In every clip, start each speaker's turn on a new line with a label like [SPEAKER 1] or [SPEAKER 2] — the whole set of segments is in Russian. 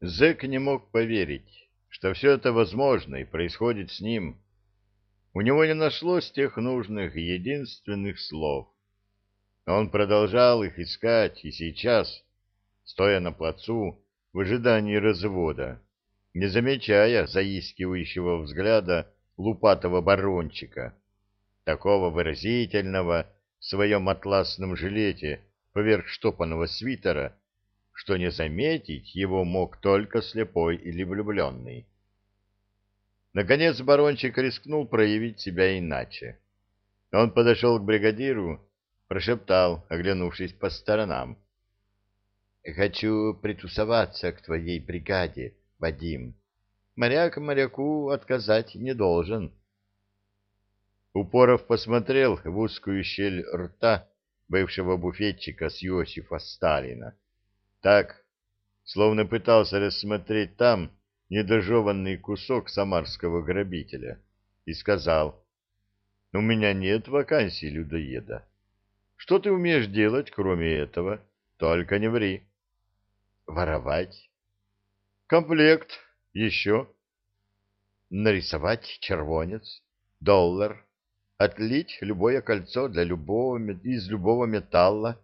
[SPEAKER 1] Зэк не мог поверить, что все это возможно и происходит с ним. У него не нашлось тех нужных единственных слов. Он продолжал их искать и сейчас, стоя на плацу в ожидании развода, не замечая заискивающего взгляда лупатого барончика, такого выразительного в своем атласном жилете поверх штопанного свитера, что не заметить его мог только слепой или влюбленный. Наконец барончик рискнул проявить себя иначе. Он подошел к бригадиру, прошептал, оглянувшись по сторонам. — Хочу притусоваться к твоей бригаде, Вадим. Моряк моряку отказать не должен. Упоров посмотрел в узкую щель рта бывшего буфетчика с Иосифа Сталина. Так, словно пытался рассмотреть там недожеванный кусок самарского грабителя, и сказал, «У меня нет вакансий людоеда. Что ты умеешь делать, кроме этого? Только не ври». «Воровать». «Комплект. Еще». «Нарисовать червонец, доллар, отлить любое кольцо для любого, из любого металла,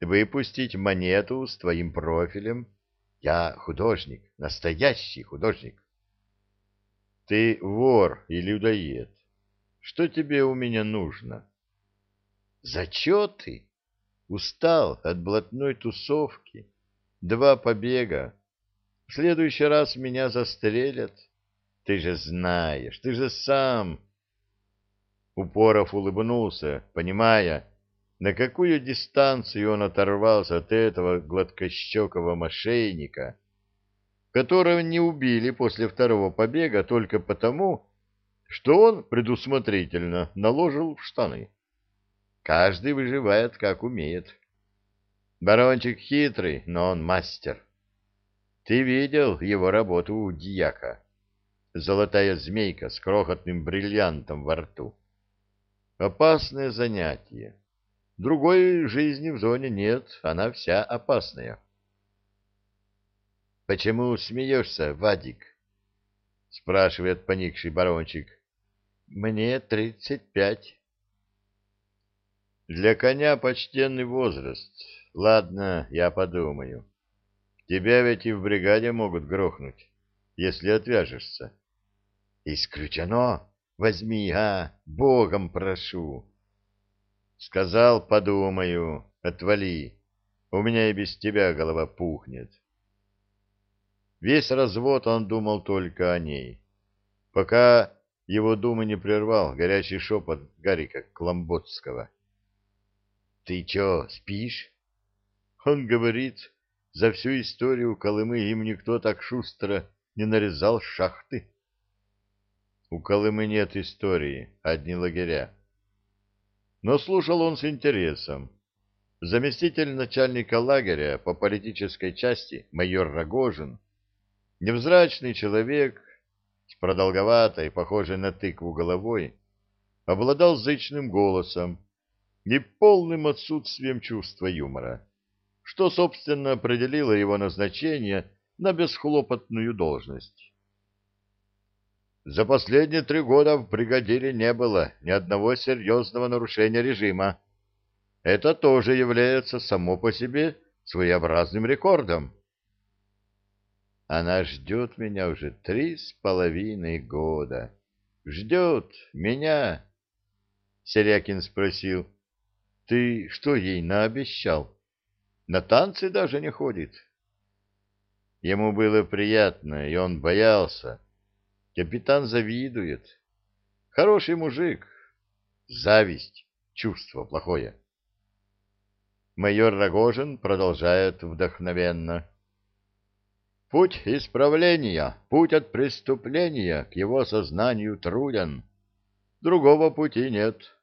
[SPEAKER 1] выпустить монету с твоим профилем. Я художник, настоящий художник. Ты вор и людоед. Что тебе у меня нужно? Зачеты? Устал от блатной тусовки. Два побега. В следующий раз меня застрелят. Ты же знаешь, ты же сам... Упоров улыбнулся, понимая, на какую дистанцию он оторвался от этого гладкощекого мошенника, которого не убили после второго побега только потому, что он предусмотрительно наложил в штаны. Каждый выживает, как умеет. Барончик хитрый, но он мастер. Ты видел его работу у дьяка? Золотая змейка с крохотным бриллиантом во рту. Опасное занятие. Другой жизни в зоне нет, она вся опасная. — Почему смеешься, Вадик? — спрашивает поникший барончик. — Мне тридцать пять. — Для коня почтенный возраст. Ладно, я подумаю. Тебя ведь и в бригаде могут грохнуть, если отвяжешься. — Исключено. Возьми, а, богом прошу. Сказал, подумаю, отвали. У меня и без тебя голова пухнет. Весь развод он думал только о ней. Пока его думы не прервал горячий шепот Гарика Кламботского. — Ты чё, спишь? Он говорит, за всю историю Колымы им никто так шустро не нарезал шахты. У Колымы нет истории, одни лагеря но слушал он с интересом. Заместитель начальника лагеря по политической части майор Рогожин, невзрачный человек с продолговатой, похожей на тыкву головой, обладал зычным голосом и полным отсутствием чувства юмора, что, собственно, определило его назначение на бесхлопотную должность. За последние три года в бригадире не было ни одного серьезного нарушения режима. Это тоже является само по себе своеобразным рекордом. Она ждет меня уже три с половиной года. Ждет меня. Серякин спросил. Ты что ей наобещал? На танцы даже не ходит. Ему было приятно, и он боялся Капитан завидует. Хороший мужик. Зависть. Чувство плохое. Майор Рогожин продолжает вдохновенно. Путь исправления, путь от преступления к его сознанию труден. Другого пути нет.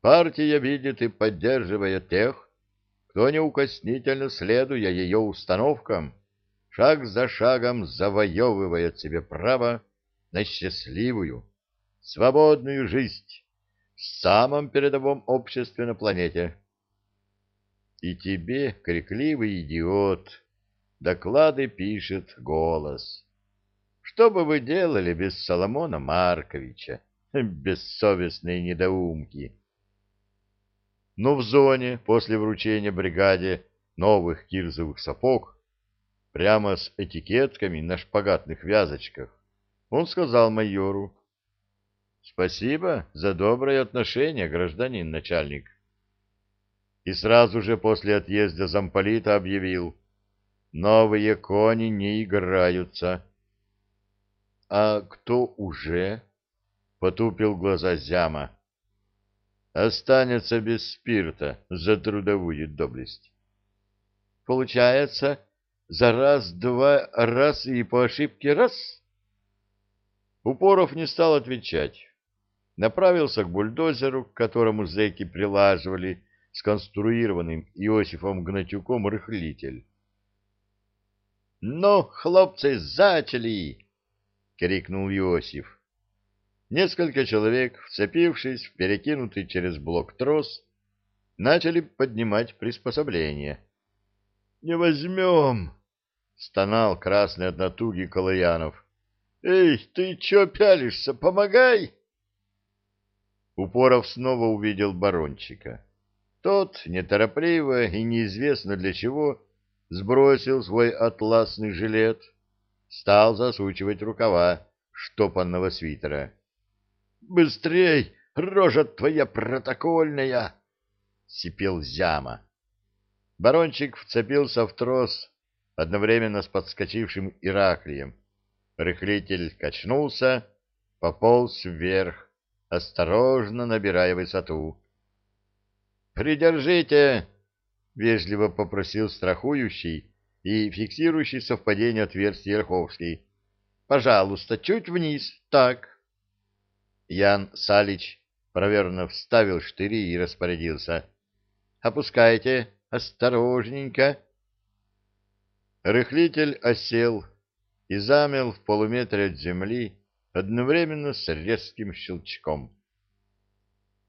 [SPEAKER 1] Партия видит и поддерживает тех, кто неукоснительно следуя ее установкам, шаг за шагом завоевывает себе право на счастливую, свободную жизнь в самом передовом обществе на планете. И тебе, крикливый идиот, доклады пишет голос. Что бы вы делали без Соломона Марковича, бессовестные недоумки? Но в зоне после вручения бригаде новых кирзовых сапог, прямо с этикетками на шпагатных вязочках, он сказал майору, «Спасибо за доброе отношение, гражданин начальник». И сразу же после отъезда замполита объявил, «Новые кони не играются». «А кто уже?» — потупил глаза Зяма. «Останется без спирта за трудовую доблесть». «Получается, за раз-два раз и по ошибке раз?» Упоров не стал отвечать. Направился к бульдозеру, к которому зэки прилаживали сконструированным Иосифом Гнатюком рыхлитель. «Ну, хлопцы, зачали!» — крикнул Иосиф. Несколько человек, вцепившись в перекинутый через блок трос, начали поднимать приспособление. «Не возьмем!» — стонал красный от натуги Калаянов. «Эй, ты чё пялишься? Помогай!» Упоров снова увидел барончика. Тот, неторопливо и неизвестно для чего, сбросил свой атласный жилет, стал засучивать рукава штопанного свитера. «Быстрей, рожа твоя протокольная!» — сипел Зяма. Барончик вцепился в трос одновременно с подскочившим Ираклием. Рыхлитель качнулся, пополз вверх, осторожно набирая высоту. «Придержите!» — вежливо попросил страхующий и фиксирующий совпадение отверстий Ольховский. «Пожалуйста, чуть вниз, так». Ян Салич проверно вставил штыри и распорядился. «Опускайте, осторожненько». Рыхлитель осел и замел в полуметре от земли одновременно с резким щелчком.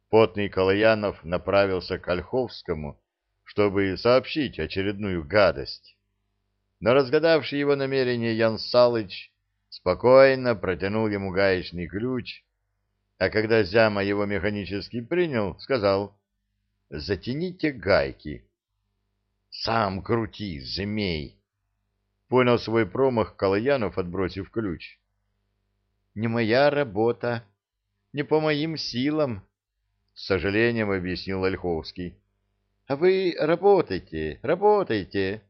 [SPEAKER 1] Потный Калаянов направился к Ольховскому, чтобы сообщить очередную гадость. Но разгадавший его намерение Ян Салыч спокойно протянул ему гаечный ключ, а когда Зяма его механически принял, сказал «Затяните гайки». «Сам крути, змей!» Понял свой промах Калаянов, отбросив ключ. «Не моя работа, не по моим силам», — с сожалением объяснил Ольховский. «А вы работайте, работайте».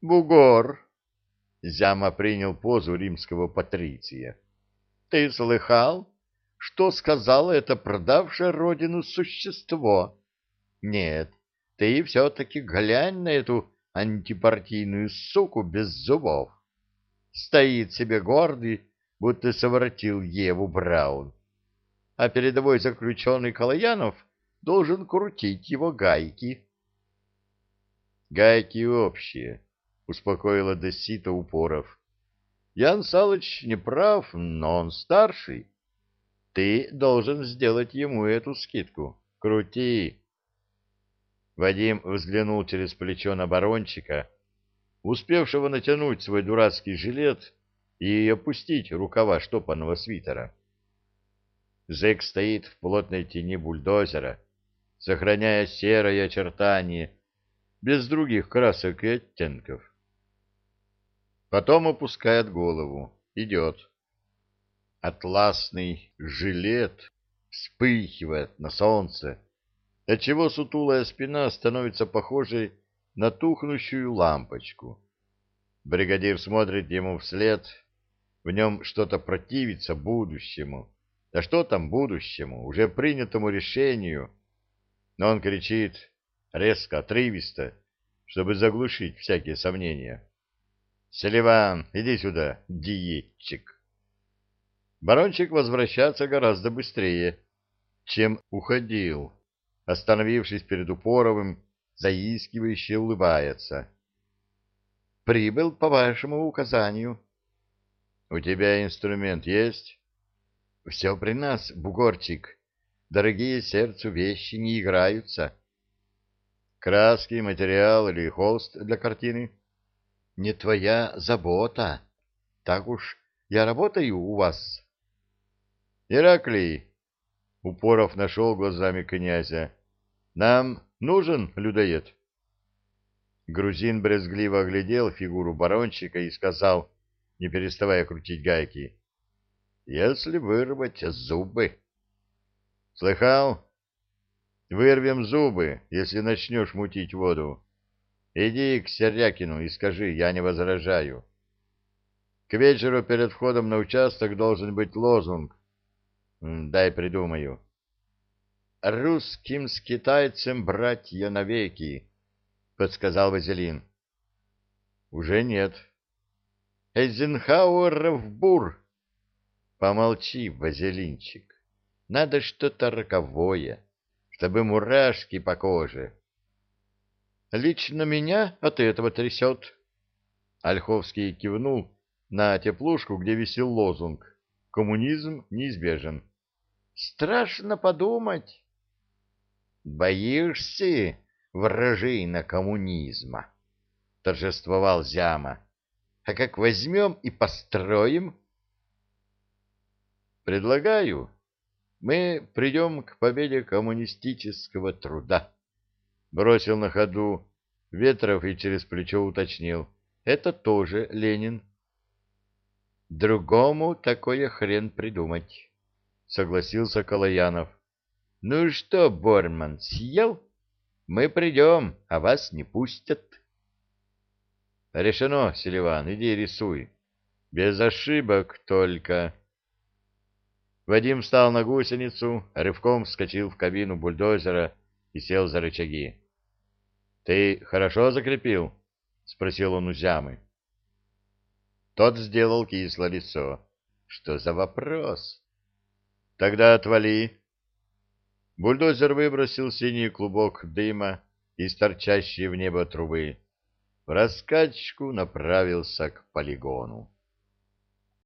[SPEAKER 1] «Бугор!» — Зяма принял позу римского патриция. «Ты слыхал, что сказала это продавшее родину существо? Нет, ты все-таки глянь на эту антипартийную суку без зубов. Стоит себе гордый, будто совратил Еву Браун. А передовой заключенный Калаянов должен крутить его гайки. Гайки общие, успокоила Десита Упоров. Ян Салыч не прав, но он старший. Ты должен сделать ему эту скидку. Крути. Вадим взглянул через плечо на барончика, успевшего натянуть свой дурацкий жилет и опустить рукава штопанного свитера. Зэк стоит в плотной тени бульдозера, сохраняя серое очертание, без других красок и оттенков. Потом опускает голову, идет. Атласный жилет вспыхивает на солнце, отчего сутулая спина становится похожей на тухнущую лампочку. Бригадир смотрит ему вслед, в нем что-то противится будущему. Да что там будущему, уже принятому решению. Но он кричит резко, отрывисто, чтобы заглушить всякие сомнения. «Селиван, иди сюда, диетчик!» Барончик возвращается гораздо быстрее, чем уходил остановившись перед Упоровым, заискивающе улыбается. «Прибыл по вашему указанию». «У тебя инструмент есть?» «Все при нас, бугорчик. Дорогие сердцу вещи не играются». «Краски, материал или холст для картины?» не твоя забота. Так уж я работаю у вас. Ираклий, Упоров нашел глазами князя, нам нужен людоед. Грузин брезгливо оглядел фигуру барончика и сказал, не переставая крутить гайки, «Если вырвать зубы...» «Слыхал? Вырвем зубы, если начнешь мутить воду. Иди к Серякину и скажи, я не возражаю. К вечеру перед входом на участок должен быть лозунг. Дай придумаю. «Русским с китайцем братья навеки», — подсказал Вазелин. «Уже нет». «Эйзенхауэров бур». «Помолчи, Вазелинчик. Надо что-то роковое, чтобы мурашки по коже». «Лично меня от этого трясет». Ольховский кивнул на теплушку, где висел лозунг «Коммунизм неизбежен». «Страшно подумать». «Боишься, вражина коммунизма?» — торжествовал Зяма. «А как возьмем и построим?» «Предлагаю, мы придем к победе коммунистического труда», — бросил на ходу Ветров и через плечо уточнил. «Это тоже Ленин». «Другому такое хрен придумать», — согласился Колоянов. Ну что, Борман, съел? Мы придем, а вас не пустят. Решено, Селиван, иди рисуй. Без ошибок только. Вадим встал на гусеницу, рывком вскочил в кабину бульдозера и сел за рычаги. — Ты хорошо закрепил? — спросил он у Зямы. Тот сделал кислое лицо. — Что за вопрос? — Тогда отвали, Бульдозер выбросил синий клубок дыма из торчащей в небо трубы. В раскачку направился к полигону.